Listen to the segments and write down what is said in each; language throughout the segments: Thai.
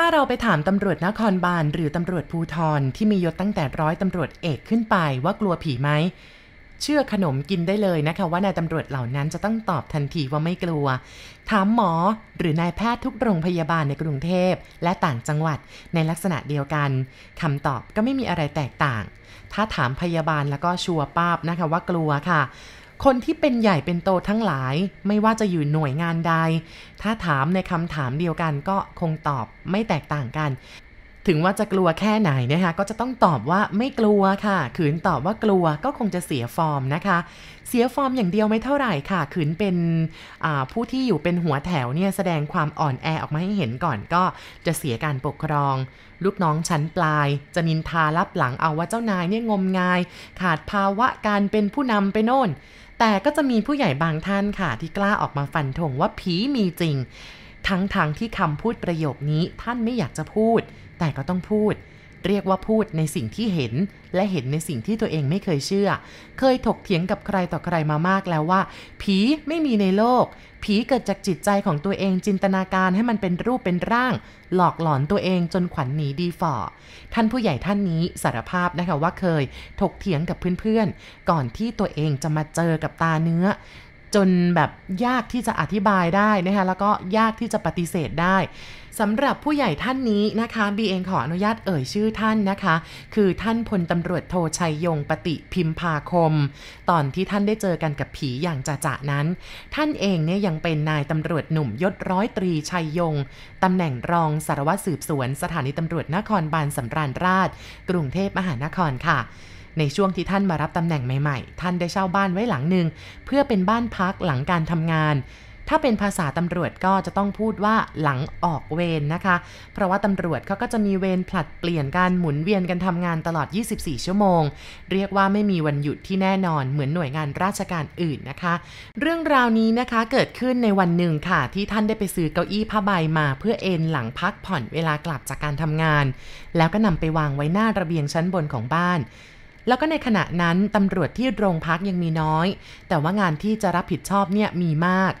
ถ้าเราไปถามตำรวจนครบาลหรือตำรวจภูทรที่มียศตั้งแต่ร้อยตำรวจเอกขึ้นไปว่ากลัวผีไหมเชื่อขนมกินได้เลยนะคะ ว่านายตำรวจเหล่านั้นจะต้องตอบทันทีว่าไม่กลัว ถามหมอหรือนายแพทย์ทุกโรงพยาบาลในกรุงเทพ และต่างจังหวัดในลักษณะเดียวกันคำตอบก็ไม่มีอะไรแตกต่าง ถ้าถามพยาบาลแล้วก็ชัวร์ป้าบนะคะว่ากลัวค่ะ คนที่เป็นใหญ่เป็นโตทั้งหลาย ไม่ว่าจะอยู่หน่วยงานใด ถ้าถามในคำถามเดียวกันก็คงตอบไม่แตกต่างกัน ถึงว่าจะกลัวแค่ไหนนะคะ ก็จะต้องตอบว่าไม่กลัวค่ะ ขืนตอบว่ากลัวก็คงจะเสียฟอร์มนะคะ เสียฟอร์มอย่างเดียวไม่เท่าไหร่ค่ะ ขืนเป็นผู้ที่อยู่เป็นหัวแถวเนี่ยแสดงความอ่อนแอออกมาให้เห็นก่อนก็จะเสียการปกครองลูกน้องชั้นปลายจะนินทารับหลังเอาว่าเจ้านายเนี่ยงมงาย ขาดภาวะการเป็นผู้นำไปโน่น แต่ก็จะมีผู้ใหญ่บางท่านค่ะ ที่กล้าออกมาฟันธงว่าผีมีจริง ทั้งทางที่คำพูดประโยคนี้ท่านไม่อยากจะพูด แต่ก็ต้องพูด เรียกว่าพูดในสิ่งที่เห็น และเห็นในสิ่งที่ตัวเองไม่เคยเชื่อ เคยถกเถียงกับใครต่อใครมามากแล้วว่า ผีไม่มีในโลก ผีเกิดจากจิตใจของตัวเองจินตนาการให้มันเป็นรูปเป็นร่าง หลอกหลอนตัวเองจนขวัญหนีดีฝ่อท่านผู้ใหญ่ท่านนี้สารภาพนะคะว่าเคยถกเถียงกับเพื่อนๆก่อนที่ตัวเองจะมาเจอกับตาเนื้อ จนแบบยากที่จะอธิบายได้นะคะแล้วก็ยากที่จะปฏิเสธได้สำหรับผู้ใหญ่ท่านนี้นะคะบีเองขออนุญาตเอ่ยชื่อท่านนะคะ คือท่านพลตำรวจโทชัยยงปฏิพิมพาคม ตอนที่ท่านได้เจอกันกับผีอย่างจ่าจะนั้น ท่านเองเนี่ยยังเป็นนายตำรวจหนุ่มยศร้อยตรีชัยยงตำแหน่งรองสารวัตรสืบสวน สถานีตำรวจนครบาลสำราญราช กรุงเทพมหานครค่ะ ในช่วงที่ท่านมารับตำแหน่งใหม่ๆ ท่านได้เช่าบ้านไว้หลังหนึ่งเพื่อเป็นบ้านพักหลังการทำงาน ถ้าเป็นภาษาตำรวจก็จะต้องพูดว่าหลังออกเวรนนะคะ เพราะว่าตำรวจเขาก็จะมีเวรผลัดเปลี่ยนการหมุนเวียนกันทำงานตลอด 24 ชั่วโมง เรียกว่าไม่มีวันหยุดที่แน่นอนเหมือนหน่วยงานราชการอื่นนะคะ เรื่องราวนี้นะคะเกิดขึ้นในวันหนึ่งค่ะ ที่ท่านได้ไปซื้อเก้าอี้ผ้าใบมา เพื่อเอนหลังพักผ่อนเวลากลับจากการทำงาน แล้วก็นำไปวางไว้หน้าระเบียงชั้นบนของบ้าน แล้วก็ในขณะนั้นตำรวจที่โรงพักยังมีน้อย แต่ว่างานที่จะรับผิดชอบเนี่ยมีมาก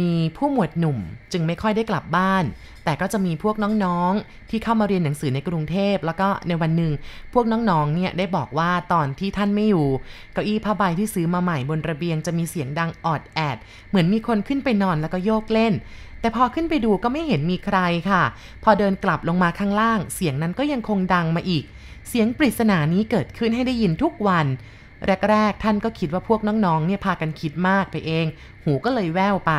มีผู้หมวดหนุ่มจึงไม่ค่อยได้กลับบ้าน แต่ก็จะมีพวกน้องๆ ที่เข้ามาเรียนหนังสือในกรุงเทพ แล้วก็ในวันหนึ่งพวกน้องๆ เนี่ยได้บอกว่าตอนที่ท่านไม่อยู่ เก้าอี้ผ้าใบที่ซื้อมาใหม่บนระเบียงจะมีเสียงดังออดแอด เหมือนมีคนขึ้นไปนอนแล้วก็โยกเล่นแต่พอขึ้นไปดูก็ไม่เห็นมีใครค่ะ พอเดินกลับลงมาข้างล่าง เสียงนั้นก็ยังคงดังมาอีก เสียงปริศนานี้เกิดขึ้นให้ได้ยินทุกวัน แรก ๆ ท่านก็คิดว่าพวกน้องๆ เนี่ยพากันคิดมากไปเอง หูก็เลยแว่วไป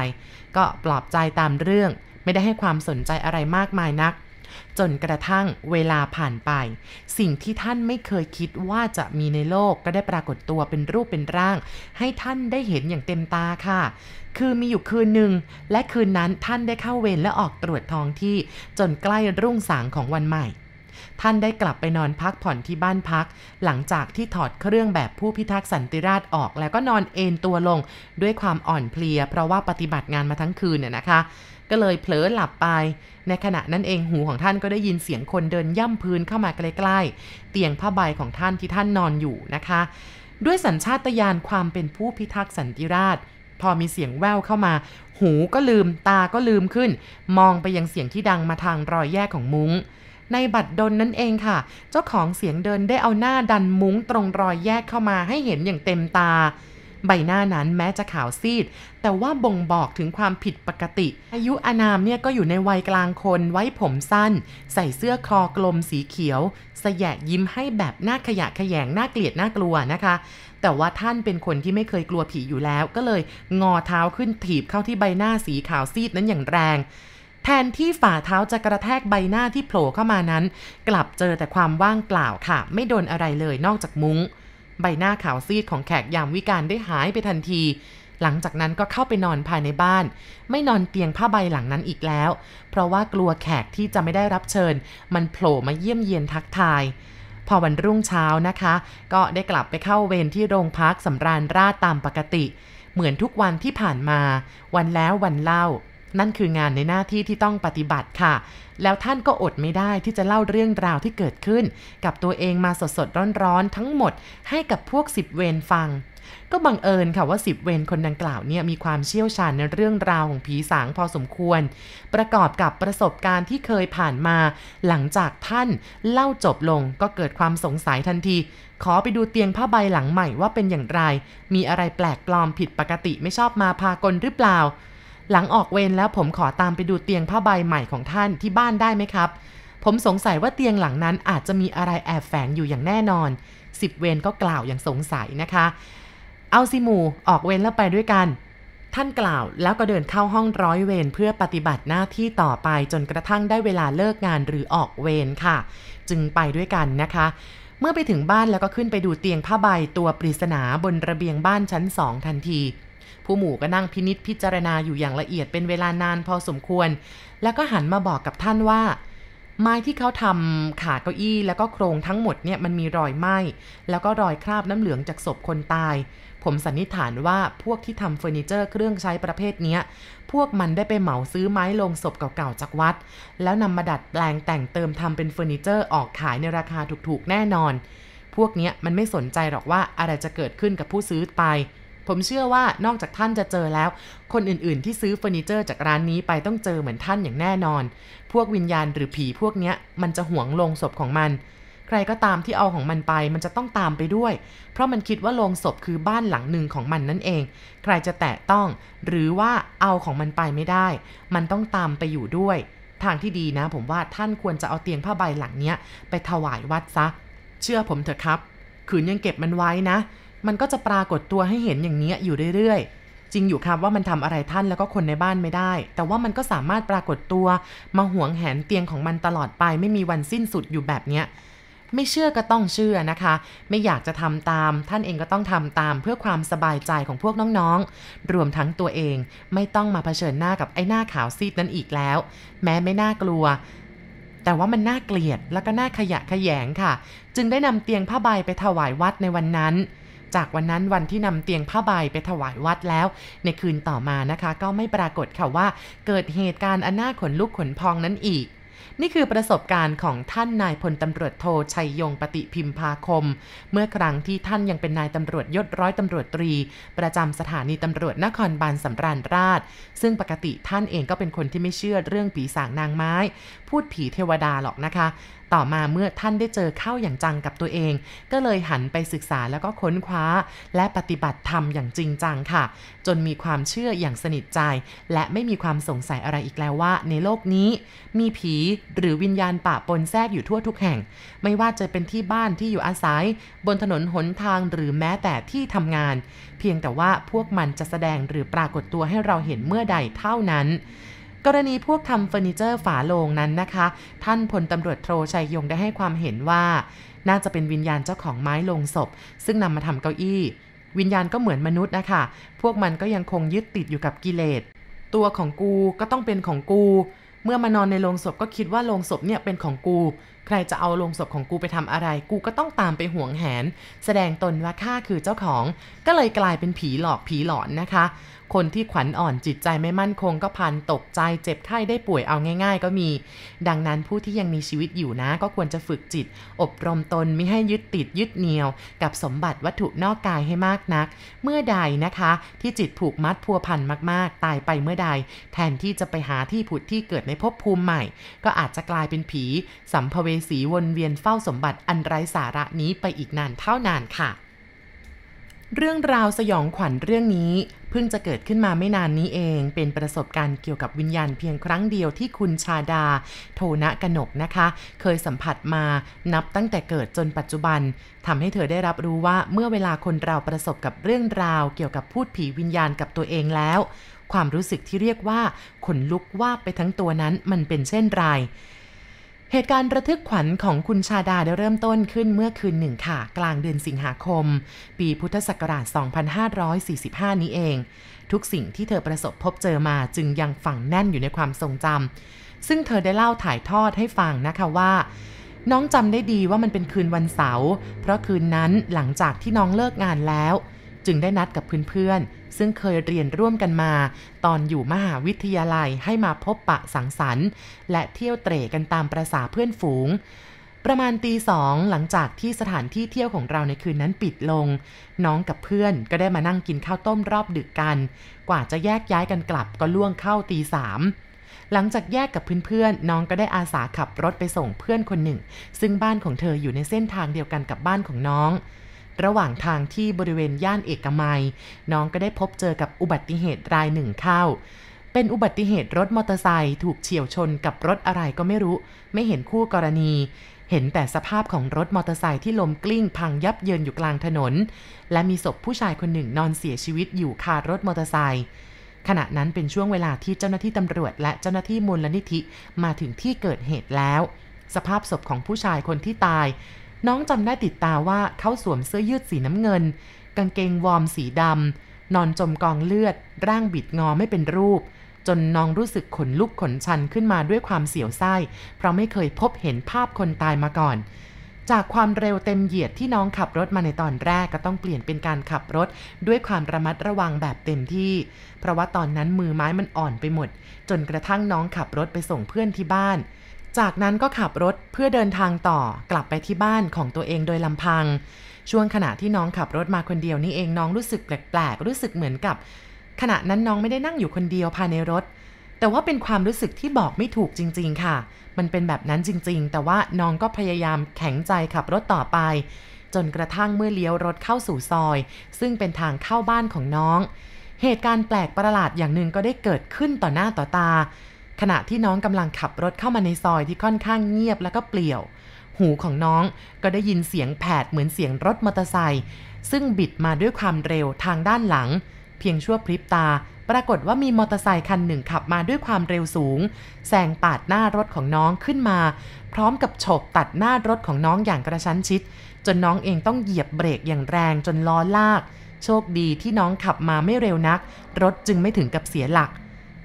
ก็ปลอบใจตามเรื่อง ไม่ได้ให้ความสนใจอะไรมากมายนัก จนกระทั่งเวลาผ่านไป สิ่งที่ท่านไม่เคยคิดว่าจะมีในโลกก็ได้ปรากฏตัวเป็นรูปเป็นร่าง ให้ท่านได้เห็นอย่างเต็มตาค่ะ คือมีอยู่คืนหนึ่งและคืนนั้นท่านได้เข้าเวรและออกตรวจท้องที่ จนใกล้รุ่งสางของวันใหม่ ท่านได้กลับไปนอนพักผ่อนที่บ้านพัก หลังจากที่ถอดเครื่องแบบผู้พิทักษ์สันติราษฎร์ออก แล้วก็นอนเอนตัวลงด้วยความอ่อนเพลีย เพราะว่าปฏิบัติงานมาทั้งคืนเนี่ยนะคะ ก็เลยเผลอหลับไป ในขณะนั้นเองหูของท่านก็ได้ยินเสียงคนเดินย่ำพื้นเข้ามาใกล้ๆ เตียงผ้าใบของท่านที่ท่านนอนอยู่นะคะ ด้วยสัญชาตญาณความเป็นผู้พิทักษ์สันติราษฎร์พอมีเสียงแววเข้ามา หูก็ลืมตาก็ลืมขึ้น มองไปยังเสียงที่ดังมาทางรอยแยกของมุง้ง ในบัตรดนนั่นเองค่ะ เจ้าของเสียงเดินได้เอาหน้าดันมุ้งตรงรอยแยกเข้ามาให้เห็นอย่างเต็มตา ใบหน้านั้นแม้จะขาวซีด แต่ว่าบ่งบอกถึงความผิดปกติ อายุอานามเนี่ยก็อยู่ในวัยกลางคนไว้ผมสั้น ใส่เสื้อคอกลมสีเขียว สยะยิ้มให้แบบหน้าขยะขยงหน่าเกลียดน่ากลัวนะคะ แต่ว่าท่านเป็นคนที่ไม่เคยกลัวผีอยู่แล้ว ก็เลยงอเท้าขึ้นถีบเข้าที่ใบหน้าสีขาวซีดนั้นอย่างแรง แทนที่ฝ่าเท้าจะกระแทกใบหน้าที่โผล่เข้ามานั้น กลับเจอแต่ความว่างเปล่าค่ะ ไม่โดนอะไรเลยนอกจากมุง้ง ใบหน้าขาวซีดของแขกยามวิการได้หายไปทันที หลังจากนั้นก็เข้าไปนอนภายในบ้าน ไม่นอนเตียงผ้าใบหลังนั้นอีกแล้ว เพราะว่ากลัวแขกที่จะไม่ได้รับเชิญ มันโผล่มาเยี่ยมเยียนทักทายพอวันรุ่งเช้านะคะ ก็ได้กลับไปเข้าเวรที่โรงพักสำราญราชตามปกติ เหมือนทุกวันที่ผ่านมา วันแล้ววันเล่า นั่นคืองานในหน้าที่ที่ต้องปฏิบัติค่ะ แล้วท่านก็อดไม่ได้ที่จะเล่าเรื่องราวที่เกิดขึ้น กับตัวเองมาสดๆร้อนๆทั้งหมดให้กับพวกสิบเวรฟังก็บังเอิญค่ะว่าสิบเวรคนดังกล่าวเนี่ยมีความเชี่ยวชาญในเรื่องราวของผีสางพอสมควร ประกอบกับประสบการณ์ที่เคยผ่านมา หลังจากท่านเล่าจบลงก็เกิดความสงสัยทันที ขอไปดูเตียงผ้าใบหลังใหม่ว่าเป็นอย่างไร มีอะไรแปลกปลอมผิดปกติไม่ชอบมาพากลหรือเปล่า หลังออกเวรแล้วผมขอตามไปดูเตียงผ้าใบใหม่ของท่านที่บ้านได้ไหมครับ ผมสงสัยว่าเตียงหลังนั้นอาจจะมีอะไรแอบแฝงอยู่อย่างแน่นอนสิบเวรก็กล่าวอย่างสงสัยนะคะ เอาสิหมูออกเวรแล้วไปด้วยกัน ท่านกล่าวแล้วก็เดินเข้าห้องร้อยเวรเพื่อปฏิบัติหน้าที่ต่อไปจนกระทั่งได้เวลาเลิกงานหรือออกเวรค่ะ จึงไปด้วยกันนะคะ เมื่อไปถึงบ้านแล้วก็ขึ้นไปดูเตียงผ้าใบตัวปริศนาบนระเบียงบ้านชั้นสองทันที ผู้หมู่ก็นั่งพินิษพิจารณาอยู่อย่างละเอียดเป็นเวลานานพอสมควร แล้วก็หันมาบอกกับท่านว่า ไม้ที่เขาทำขาเก้าอี้แล้วก็โครงทั้งหมดเนี่ยมันมีรอยไหม้แล้วก็รอยคราบน้ำเหลืองจากศพคนตาย ผมสันนิษฐานว่าพวกที่ทำเฟอร์นิเจอร์เครื่องใช้ประเภทนี้พวกมันได้ไปเหมาซื้อไม้ลงศพเก่าๆจากวัด แล้วนำมาดัดแปลงแต่งเติมทำเป็นเฟอร์นิเจอร์ออกขายในราคาถูกๆแน่นอน พวกนี้มันไม่สนใจหรอกว่าอะไรจะเกิดขึ้นกับผู้ซื้อไป ผมเชื่อว่านอกจากท่านจะเจอแล้ว คนอื่นๆ ที่ซื้อเฟอร์นิเจอร์จากร้านนี้ไปต้องเจอเหมือนท่านอย่างแน่นอน พวกวิญญาณหรือผีพวกเนี้ยมันจะหวงลงศพของมัน ใครก็ตามที่เอาของมันไปมันจะต้องตามไปด้วย เพราะมันคิดว่าโลงศพคือบ้านหลังหนึ่งของมันนั่นเอง ใครจะแตะต้อง หรือว่าเอาของมันไปไม่ได้ มันต้องตามไปอยู่ด้วย ทางที่ดีนะ ผมว่าท่านควรจะเอาเตียงผ้าใบหลังเนี้ยไปถวายวัดซะ เชื่อผมเถอะครับ ขืนยังเก็บมันไว้นะ มันก็จะปรากฏตัวให้เห็นอย่างนี้อยู่เรื่อยๆ จริงอยู่ครับว่ามันทำอะไรท่านแล้วก็คนในบ้านไม่ได้ แต่ว่ามันก็สามารถปรากฏตัว มาหวงแหนเตียงของมันตลอดไป ไม่มีวันสิ้นสุดอยู่แบบเนี้ยไม่เชื่อก็ต้องเชื่อนะคะ ไม่อยากจะทำตาม ท่านเองก็ต้องทำตามเพื่อความสบายใจของพวกน้องๆ รวมทั้งตัวเองไม่ต้องมาเผชิญหน้ากับไอ้หน้าขาวซีดนั้นอีกแล้ว แม้ไม่น่ากลัว แต่ว่ามันน่าเกลียดแล้วก็น่าขยะขยงค่ะ จึงได้นำเตียงผ้าใบไปถวายวัดในวันนั้น จากวันนั้นวันที่นำเตียงผ้าใบไปถวายวัดแล้ว ในคืนต่อมานะคะ ก็ไม่ปรากฏค่ะว่า เกิดเหตุการณ์อันน่าขนลุกขนพองนั้นอีกนี่คือประสบการณ์ของท่านนายพลตำรวจโทชัยยงปฏิพิมพาคม เมื่อครั้งที่ท่านยังเป็นนายตำรวจยศร้อยตำรวจตรี ประจำสถานีตำรวจนครบาลสำราญราช ซึ่งปกติท่านเองก็เป็นคนที่ไม่เชื่อเรื่องผีสางนางไม้ พูดผีเทวดาหรอกนะคะ ต่อมาเมื่อท่านได้เจอเข้าอย่างจังกับตัวเอง ก็เลยหันไปศึกษาแล้วก็ค้นคว้า และปฏิบัติธรรมอย่างจริงจังค่ะ จนมีความเชื่ออย่างสนิทใจ และไม่มีความสงสัยอะไรอีกแล้วว่า ในโลกนี้ มีผีหรือวิญญาณป่าปนแทรกอยู่ทั่วทุกแห่ง ไม่ว่าจะเป็นที่บ้านที่อยู่อาศัย บนถนนหนทางหรือแม้แต่ที่ทำงาน เพียงแต่ว่าพวกมันจะแสดงหรือปรากฏตัวให้เราเห็นเมื่อใดเท่านั้น กรณีพวกทำเฟอร์นิเจอร์ฝาโลงนั้นนะคะ ท่านพลตำรวจโทชัยยงได้ให้ความเห็นว่า น่าจะเป็นวิญญาณเจ้าของไม้ลงศพ ซึ่งนำมาทำเก้าอี้ วิญญาณก็เหมือนมนุษย์นะคะ พวกมันก็ยังคงยึดติดอยู่กับกิเลส ตัวของกูก็ต้องเป็นของกู เมื่อมานอนในโรงศพก็คิดว่าโรงศพเนี่ยเป็นของกู ใครจะเอาโรงศพของกูไปทำอะไร กูก็ต้องตามไปห่วงแหน แสดงตนว่าข้าคือเจ้าของ ก็เลยกลายเป็นผีหลอกผีหลอนนะคะ คนที่ขวัญอ่อนจิตใจไม่มั่นคงก็พันตกใจเจ็บไข้ได้ป่วยเอาง่าย ๆ ก็มี ดังนั้นผู้ที่ยังมีชีวิตอยู่นะ ก็ควรจะฝึกจิต อบรมตนไม่ให้ยึดติดยึดเหนี่ยว กับสมบัติวัตถุนอกกายให้มากนัก เมื่อใดนะคะ ที่จิตผูกมัดพัวพันมากๆ ตายไปเมื่อใด แทนที่จะไปหาที่ผุดที่เกิดในภพภูมิใหม่ ก็อาจจะกลายเป็นผี สัมภเวสีวนเวียนเฝ้าสมบัติอันไร้สาระนี้ไปอีกนานเท่านานค่ะ เรื่องราวสยองขวัญเรื่องนี้เพิ่งจะเกิดขึ้นมาไม่นานนี้เอง เป็นประสบการณ์เกี่ยวกับวิญญาณเพียงครั้งเดียวที่คุณชาดา โทนะกนกนะคะ เคยสัมผัสมานับตั้งแต่เกิดจนปัจจุบันทำให้เธอได้รับรู้ว่าเมื่อเวลาคนเราประสบกับเรื่องราวเกี่ยวกับพูดผีวิญญาณกับตัวเองแล้ว ความรู้สึกที่เรียกว่าขนลุกว่าไปทั้งตัวนั้นมันเป็นเช่นไร เหตุการณ์ระทึกขวัญของคุณชาดาได้เริ่มต้นขึ้นเมื่อคืนหนึ่งค่ะ กลางเดือนสิงหาคม ปีพุทธศักราช 2545 นี้เอง ทุกสิ่งที่เธอประสบพบเจอมาจึงยังฝังแน่นอยู่ในความทรงจำซึ่งเธอได้เล่าถ่ายทอดให้ฟังนะคะว่า น้องจำได้ดีว่ามันเป็นคืนวันเสาร์เพราะคืนนั้นหลังจากที่น้องเลิกงานแล้ว จึงได้นัดกับเพื่อน ซึ่งเคยเรียนร่วมกันมา ตอนอยู่มหาวิทยาลัยให้มาพบปะสังสรรค์ และเที่ยวเตร่กันตามประษาเพื่อนฝูง ประมาณตีสองหลังจากที่สถานที่เที่ยวของเราในคืนนั้นปิดลง น้องกับเพื่อนก็ได้มานั่งกินข้าวต้มรอบดึกกัน กว่าจะแยกย้ายกันกลับก็ล่วงเข้าตีสามหลังจากแยกกับเพื่อนๆ น้องก็ได้อาสาขับรถไปส่งเพื่อนคนหนึ่ง ซึ่งบ้านของเธออยู่ในเส้นทางเดียวกันกับบ้านของน้อง ระหว่างทางที่บริเวณย่านเอกมัย น้องก็ได้พบเจอกับอุบัติเหตุรายหนึ่งเข้า เป็นอุบัติเหตุรถมอเตอร์ไซค์ถูกเฉียวชนกับรถอะไรก็ไม่รู้ ไม่เห็นคู่กรณี เห็นแต่สภาพของรถมอเตอร์ไซค์ที่ล้มกลิ้งพังยับเยินอยู่กลางถนน และมีศพผู้ชายคนหนึ่งนอนเสียชีวิตอยู่คารถมอเตอร์ไซค์ขณะนั้นเป็นช่วงเวลาที่เจ้าหน้าที่ตำรวจ และเจ้าหน้าที่มูลนิธิมาถึงที่เกิดเหตุแล้ว สภาพศพของผู้ชายคนที่ตาย น้องจำได้ติดตาว่าเขาสวมเสื้อยืดสีน้ำเงิน กางเกงวอร์มสีดำนอนจมกองเลือด ร่างบิดงอไม่เป็นรูป จนน้องรู้สึกขนลุกขนชันขึ้นมาด้วยความเสียวไส้ เพราะไม่เคยพบเห็นภาพคนตายมาก่อน จากความเร็วเต็มเหยียดที่น้องขับรถมาในตอนแรกก็ต้องเปลี่ยนเป็นการขับรถ ด้วยความระมัดระวังแบบเต็มที่ เพราะว่าตอนนั้นมือไม้มันอ่อนไปหมด จนกระทั่งน้องขับรถไปส่งเพื่อนที่บ้าน จากนั้นก็ขับรถเพื่อเดินทางต่อกลับไปที่บ้านของตัวเองโดยลำพัง ช่วงขณะที่น้องขับรถมาคนเดียวนี่เองน้องรู้สึกแปลกๆรู้สึกเหมือนกับ ขณะนั้นน้องไม่ได้นั่งอยู่คนเดียวภายในรถ แต่ว่าเป็นความรู้สึกที่บอกไม่ถูกจริง ๆ ค่ะ มันเป็นแบบนั้นจริง ๆ แต่ว่าน้องก็พยายามแข็งใจขับรถต่อไป จนกระทั่งเมื่อเลี้ยวรถเข้าสู่ซอย ซึ่งเป็นทางเข้าบ้านของน้อง เหตุการณ์แปลกประหลาดอย่างหนึ่งก็ได้เกิดขึ้นต่อหน้าต่อตา ขณะที่น้องกำลังขับรถเข้ามาในซอยที่ค่อนข้างเงียบแล้วก็เปลี่ยว หูของน้องก็ได้ยินเสียงแผดเหมือนเสียงรถมอเตอร์ไซค์ซึ่งบิดมาด้วยความเร็วทางด้านหลัง เพียงชั่วพริบตา ปรากฏว่ามีมอเตอร์ไซค์คันหนึ่งขับมาด้วยความเร็วสูงแซงปาดหน้ารถของน้องขึ้นมา พร้อมกับโฉบตัดหน้ารถของน้องอย่างกระชั้นชิด จนน้องเองต้องเหยียบเบรกอย่างแรงจนล้อลาก โชคดีที่น้องขับมาไม่เร็วนัก รถจึงไม่ถึงกับเสียหลัก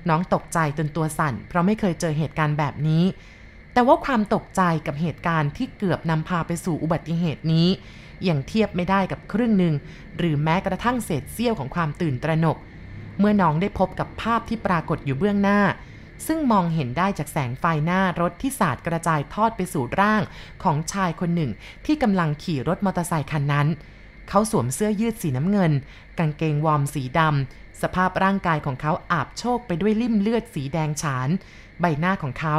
น้องตกใจจนตัวสั่น เพราะไม่เคยเจอเหตุการณ์แบบนี้ แต่ว่าความตกใจกับเหตุการณ์ที่เกือบนำพาไปสู่อุบัติเหตุนี้ยังเทียบไม่ได้กับครึ่งหนึ่ง หรือแม้กระทั่งเศษเสี้ยวของความตื่นตระหนก เมื่อน้องได้พบกับภาพที่ปรากฏอยู่เบื้องหน้า ซึ่งมองเห็นได้จากแสงไฟหน้ารถที่สาดกระจายทอดไปสู่ร่างของชายคนหนึ่ง ที่กำลังขี่รถมอเตอร์ไซคันนั้น เขาสวมเสื้อยืดสีน้ำเงิน กางเกงวอร์มสีดำ สภาพร่างกายของเขาอาบโชกไปด้วยลิ่มเลือดสีแดงฉาน ใบหน้าของเขา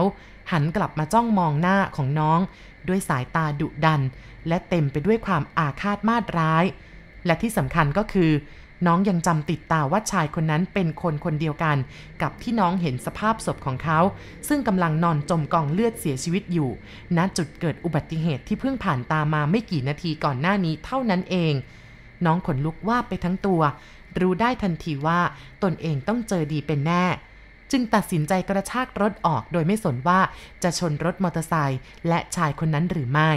หันกลับมาจ้องมองหน้าของน้อง ด้วยสายตาดุดัน และเต็มไปด้วยความอาฆาตมาดร้าย และที่สำคัญก็คือ น้องยังจำติดตาว่าชายคนนั้นเป็นคนคนเดียวกัน กับที่น้องเห็นสภาพศพของเขา ซึ่งกำลังนอนจมกองเลือดเสียชีวิตอยู่ณจุดเกิดอุบัติเหตุที่เพิ่งผ่านตามาไม่กี่นาทีก่อนหน้านี้เท่านั้นเอง น้องขนลุกว่าไปทั้งตัว รู้ได้ทันทีว่าตนเองต้องเจอดีเป็นแน่ จึงตัดสินใจกระชากรถออกโดยไม่สนว่าจะชนรถมอเตอร์ไซค์และชายคนนั้นหรือไม่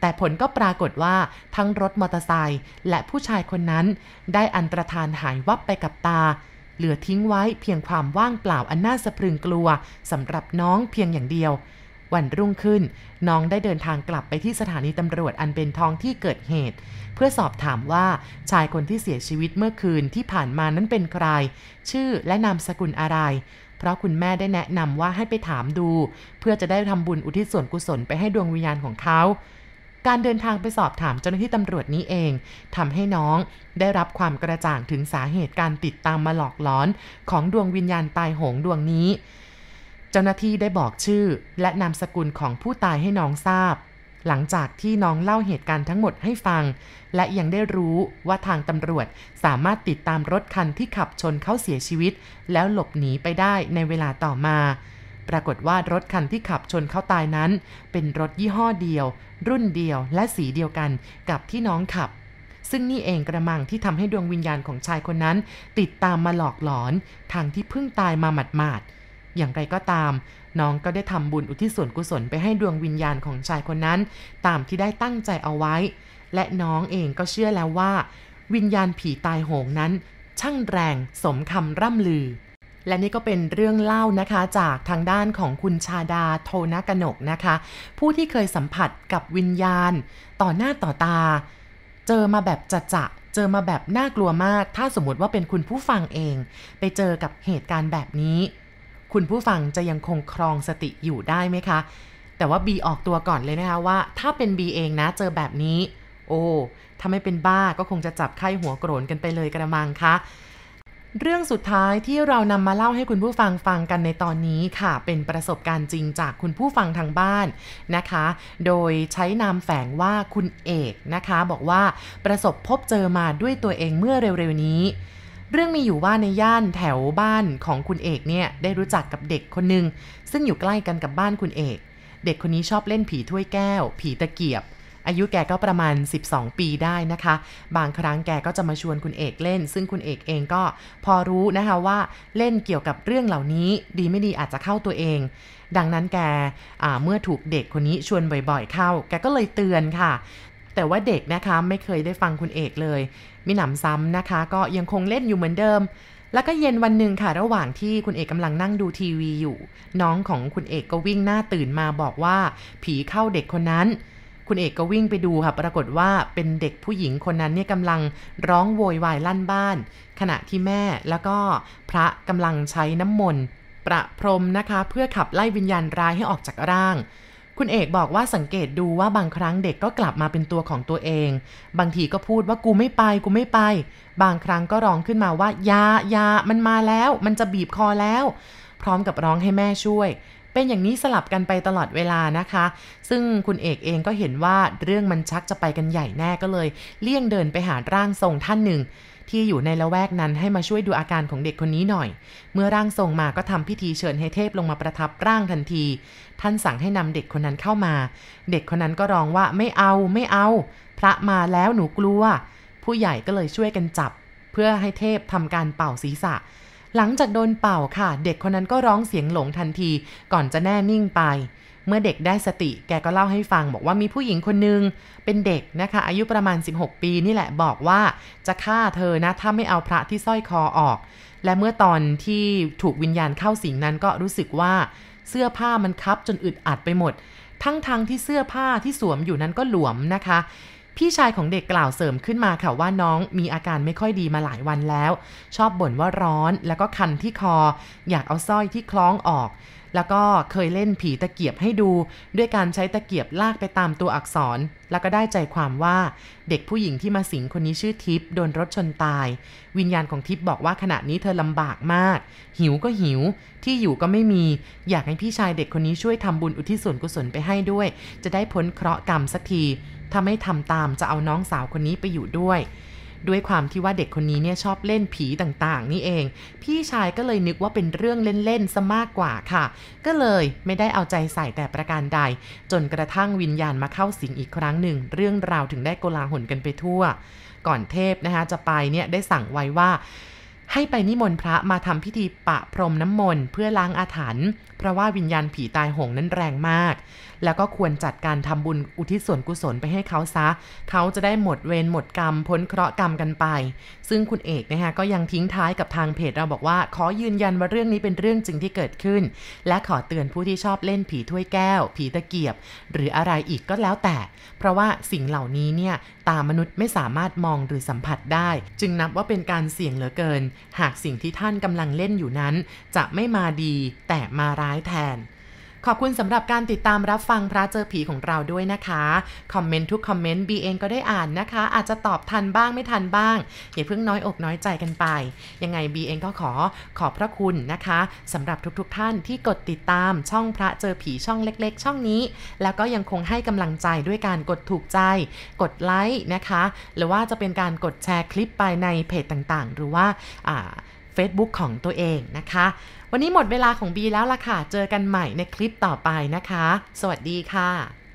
แต่ผลก็ปรากฏว่าทั้งรถมอเตอร์ไซค์และผู้ชายคนนั้นได้อันตรธานหายวับไปกับตา เหลือทิ้งไว้เพียงความว่างเปล่าอันน่าสะพรึงกลัวสำหรับน้องเพียงอย่างเดียว วันรุ่งขึ้น น้องได้เดินทางกลับไปที่สถานีตำรวจอันเป็นท้องที่เกิดเหตุ เพื่อสอบถามว่าชายคนที่เสียชีวิตเมื่อคืนที่ผ่านมานั้นเป็นใคร ชื่อและนามสกุลอะไร เพราะคุณแม่ได้แนะนำว่าให้ไปถามดู เพื่อจะได้ทำบุญอุทิศส่วนกุศลไปให้ดวงวิญญาณของเขาการเดินทางไปสอบถามเจ้าหน้าที่ตำรวจนี้เองทำให้น้องได้รับความกระจ่างถึงสาเหตุการติดตามมาหลอกหลอนของดวงวิญญาณตายโหงดวงนี้ จ้าหน้าที่ได้บอกชื่อและนามสกุลของผู้ตายให้น้องทราบ หลังจากที่น้องเล่าเหตุการณ์ทั้งหมดให้ฟัง และยังได้รู้ว่าทางตำรวจสามารถติดตามรถคันที่ขับชนเขาเสียชีวิต แล้วหลบหนีไปได้ในเวลาต่อมา ปรากฏว่ารถคันที่ขับชนเขาตายนั้น เป็นรถยี่ห้อเดียว รุ่นเดียวและสีเดียวกันกับที่น้องขับซึ่งนี่เองกระมังที่ทำให้ดวงวิญญาณของชายคนนั้น ติดตามมาหลอกหลอนทางที่เพิ่งตายมาหมาดๆ อย่างไรก็ตาม น้องก็ได้ทำบุญอุทิศส่วนกุศลไปให้ดวงวิญญาณของชายคนนั้น ตามที่ได้ตั้งใจเอาไว้ และน้องเองก็เชื่อแล้วว่า วิญญาณผีตายโหงนั้น ช่างแรงสมคำร่ำลือ และนี่ก็เป็นเรื่องเล่านะคะจากทางด้านของคุณชาดาโทนกนกนะคะ ผู้ที่เคยสัมผัสกับวิญญาณ ต่อหน้าต่อตา เจอมาแบบจะจะเจอมาแบบน่ากลัวมาก ถ้าสมมติว่าเป็นคุณผู้ฟังเอง ไปเจอกับเหตุการณ์แบบนี้ คุณผู้ฟังจะยังคงครองสติอยู่ได้ไหมคะ แต่ว่าบีออกตัวก่อนเลยนะคะว่า ถ้าเป็นบีเองนะเจอแบบนี้ โอ้ถ้าไม่เป็นบ้าก็คงจะจับไข้หัวโกรนกันไปเลยกระมังคะเรื่องสุดท้ายที่เรานำมาเล่าให้คุณผู้ฟังฟังกันในตอนนี้ค่ะ เป็นประสบการณ์จริงจากคุณผู้ฟังทางบ้านนะคะ โดยใช้นามแฝงว่าคุณเอกนะคะ บอกว่าประสบพบเจอมาด้วยตัวเองเมื่อเร็วๆนี้ เรื่องมีอยู่ว่าในย่านแถวบ้านของคุณเอกเนี่ยได้รู้จักกับเด็กคนหนึ่งซึ่งอยู่ใกล้กันกับบ้านคุณเอก เด็กคนนี้ชอบเล่นผีถ้วยแก้ว ผีตะเกียบ อายุแกก็ประมาณ 12 ปีได้นะคะ บางครั้งแกก็จะมาชวนคุณเอกเล่น ซึ่งคุณเอกเองก็พอรู้นะคะว่าเล่นเกี่ยวกับเรื่องเหล่านี้ดีไม่ดีอาจจะเข้าตัวเอง ดังนั้นแกเมื่อถูกเด็กคนนี้ชวนบ่อยๆเข้า แกก็เลยเตือนค่ะ แต่ว่าเด็กนะคะไม่เคยได้ฟังคุณเอกเลยมิหนำซ้ำนะคะ ก็ยังคงเล่นอยู่เหมือนเดิม แล้วก็เย็นวันหนึ่งค่ะ ระหว่างที่คุณเอกกำลังนั่งดูทีวีอยู่ น้องของคุณเอกก็วิ่งหน้าตื่นมาบอกว่า ผีเข้าเด็กคนนั้นคุณเอกก็วิ่งไปดูค่ะ ปรากฏว่าเป็นเด็กผู้หญิงคนนั้นเนี่ยกำลังร้องโวยวายลั่นบ้าน ขณะที่แม่แล้วก็พระกำลังใช้น้ำมนต์ประพรมนะคะ เพื่อขับไล่วิญญาณร้ายให้ออกจากร่าง คุณเอกบอกว่าสังเกตดูว่าบางครั้งเด็กก็กลับมาเป็นตัวของตัวเอง บางทีก็พูดว่ากูไม่ไปกูไม่ไป บางครั้งก็ร้องขึ้นมาว่ายายามันมาแล้ว มันจะบีบคอแล้ว พร้อมกับร้องให้แม่ช่วย เป็นอย่างนี้สลับกันไปตลอดเวลานะคะ ซึ่งคุณเอกเองก็เห็นว่าเรื่องมันชักจะไปกันใหญ่แน่ก็เลย เลี่ยงเดินไปหาร่างทรงท่านหนึ่ง ที่อยู่ในละแวกนั้นให้มาช่วยดูอาการของเด็กคนนี้หน่อย เมื่อร่างทรงมาก็ทำพิธีเชิญให้เทพลงมาประทับร่างทันที ท่านสั่งให้นำเด็กคนนั้นเข้ามา เด็กคนนั้นก็ร้องว่าไม่เอาไม่เอา พระมาแล้วหนูกลัว ผู้ใหญ่ก็เลยช่วยกันจับ เพื่อให้เทพทำการเป่าศีรษะ หลังจากโดนเป่าค่ะ เด็กคนนั้นก็ร้องเสียงหลงทันที ก่อนจะแน่นิ่งไป เมื่อเด็กได้สติแกก็เล่าให้ฟัง บอกว่ามีผู้หญิงคนนึงเป็นเด็กนะคะ อายุประมาณ 16 ปีนี่แหละบอกว่าจะฆ่าเธอนะ ถ้าไม่เอาพระที่สร้อยคอออก และเมื่อตอนที่ถูกวิญญาณเข้าสิงนั้นก็รู้สึกว่าเสื้อผ้ามันคับจนอึดอัดไปหมด ทั้งทงที่เสื้อผ้าที่สวมอยู่นั้นก็หลวมนะคะ พี่ชายของเด็กกล่าวเสริมขึ้นมาค่ะว่าน้องมีอาการไม่ค่อยดีมาหลายวันแล้ว ชอบบ่นว่าร้อนแล้วก็คันที่คอ อยากเอาสร้อยที่คล้องออก แล้วก็เคยเล่นผีตะเกียบให้ดู ด้วยการใช้ตะเกียบลากไปตามตัวอักษร แล้วก็ได้ใจความว่าเด็กผู้หญิงที่มาสิงคนนี้ชื่อทิพย์โดนรถชนตาย วิญญาณของทิพย์บอกว่าขณะนี้เธอลำบากมาก หิวก็หิว ที่อยู่ก็ไม่มี อยากให้พี่ชายเด็กคนนี้ช่วยทำบุญอุทิศส่วนกุศลไปให้ด้วย จะได้พ้นเคราะห์กรรมสักทีถ้าไม่ทำตามจะเอาน้องสาวคนนี้ไปอยู่ด้วย ด้วยความที่ว่าเด็กคนนี้เนี่ยชอบเล่นผีต่างๆ นี่เอง พี่ชายก็เลยนึกว่าเป็นเรื่องเล่นๆซะมากกว่าค่ะ ก็เลยไม่ได้เอาใจใส่แต่ประการใด จนกระทั่งวิญญาณมาเข้าสิงอีกครั้งหนึ่ง เรื่องราวถึงได้โกลาหลกันไปทั่ว ก่อนเทพนะคะจะไปเนี่ยได้สั่งไว้ว่า ให้ไปนิมนต์พระมาทำพิธีปะพรมน้ำมนต์เพื่อล้างอาถรรพ์เพราะว่าวิญญาณผีตายโหงนั้นแรงมาก แล้วก็ควรจัดการทำบุญอุทิศส่วนกุศลไปให้เขาซะ เขาจะได้หมดเวรหมดกรรม พ้นเคราะห์กรรมกันไป ซึ่งคุณเอกนะคะก็ยังทิ้งท้ายกับทางเพจเราบอกว่า ขอยืนยันว่าเรื่องนี้เป็นเรื่องจริงที่เกิดขึ้น และขอเตือนผู้ที่ชอบเล่นผีถ้วยแก้ว ผีตะเกียบ หรืออะไรอีกก็แล้วแต่ เพราะว่าสิ่งเหล่านี้เนี่ยตามนุษย์ไม่สามารถมองหรือสัมผัสได้ จึงนับว่าเป็นการเสี่ยงเหลือเกินหากสิ่งที่ท่านกำลังเล่นอยู่นั้น จะไม่มาดีแต่มาร้ายแทน ขอบคุณสำหรับการติดตามรับฟังพระเจอผีของเราด้วยนะคะ คอมเมนต์ทุกคอมเมนต์บีเองก็ได้อ่านนะคะ อาจจะตอบทันบ้างไม่ทันบ้าง อย่าเพิ่งน้อยอกน้อยใจกันไป ยังไงบีเองก็ขอขอบพระคุณนะคะสำหรับทุกๆทท่านที่กดติดตามช่องพระเจอผีช่องเล็ก ๆ ช่องนี้ แล้วก็ยังคงให้กำลังใจด้วยการกดถูกใจ กดไลค์นะคะ หรือว่าจะเป็นการกดแชร์คลิปไปในเพจต่างๆ หรือว่า Facebook ของตัวเองนะคะ วันนี้หมดเวลาของบีแล้วล่ะค่ะ เจอกันใหม่ในคลิปต่อไปนะคะ สวัสดีค่ะ